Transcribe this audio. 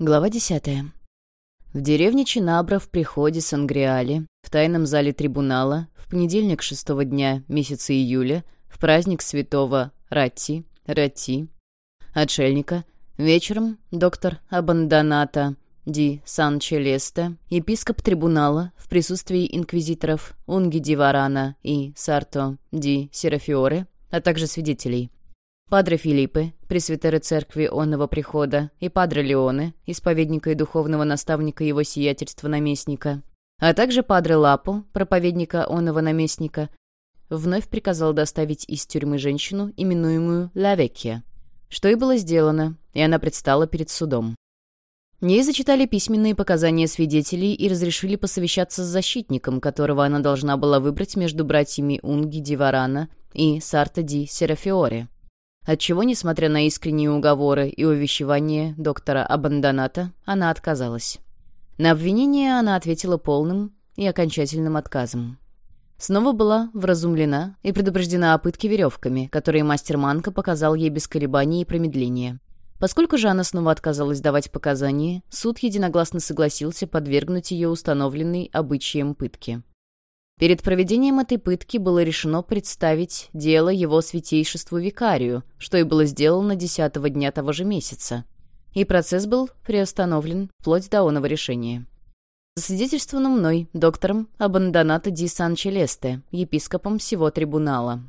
Глава десятая. В деревне Чинабра в приходе Сангриали, в тайном зале трибунала, в понедельник шестого дня месяца июля, в праздник святого Ратти, Ратти, отшельника, вечером доктор Абанданата ди Сан-Челесте, епископ трибунала, в присутствии инквизиторов Унги ди Варана и Сарто ди Серафиоре, а также свидетелей, Падре Филиппе, пресвитеры церкви онного прихода, и Падре Леоне, исповедника и духовного наставника его сиятельства наместника, а также Падре Лапо, проповедника онного наместника, вновь приказал доставить из тюрьмы женщину, именуемую Лавекия, что и было сделано, и она предстала перед судом. Ей зачитали письменные показания свидетелей и разрешили посовещаться с защитником, которого она должна была выбрать между братьями Унги Диварана и Сарта Ди Серафиоре отчего, несмотря на искренние уговоры и увещевания доктора Абандоната, она отказалась. На обвинение она ответила полным и окончательным отказом. Снова была вразумлена и предупреждена о пытке веревками, которые мастер Манка показал ей без колебаний и промедления. Поскольку же она снова отказалась давать показания, суд единогласно согласился подвергнуть ее установленной обычаем пытке. Перед проведением этой пытки было решено представить дело его святейшеству викарию, что и было сделано десятого дня того же месяца. И процесс был приостановлен вплоть до оного решения. Засвидетельствовано мной, доктором Абандоната ди Сан-Челесте, епископом всего трибунала.